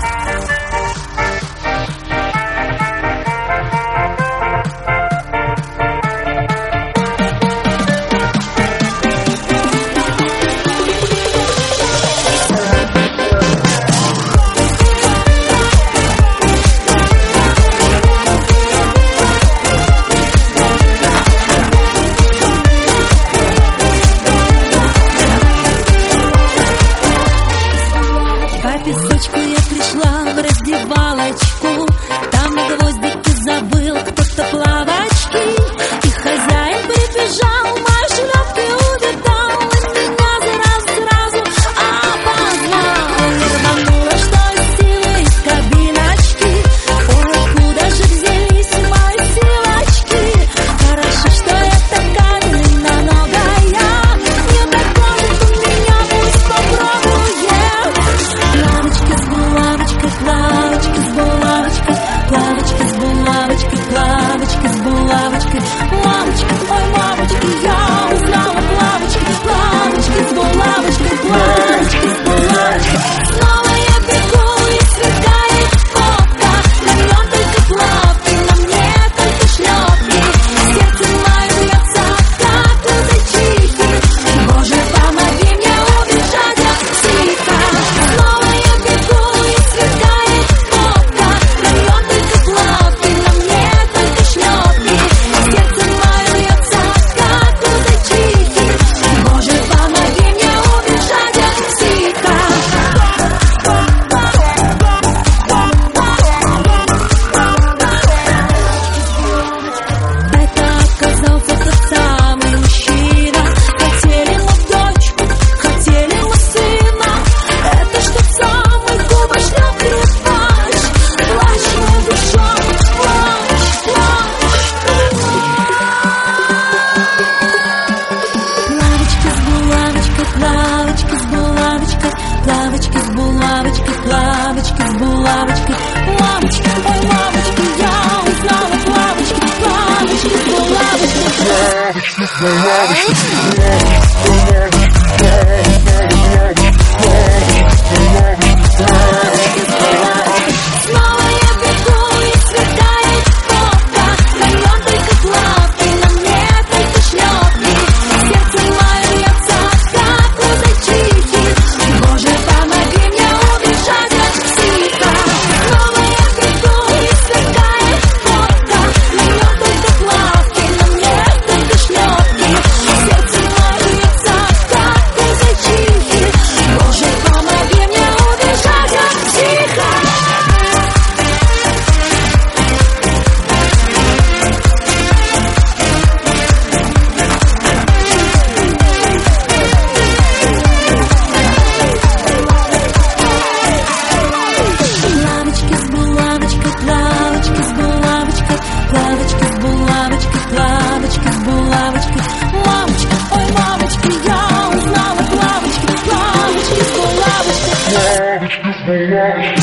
Bye. tú, dame tu. Bye. лавочки, лавочки, ой, лавочки, я узнала лавочки, лавочки, лавочки, лавочки, лавочки, лавочки, лавочки, лавочки, лавочки, лавочки, Yeah.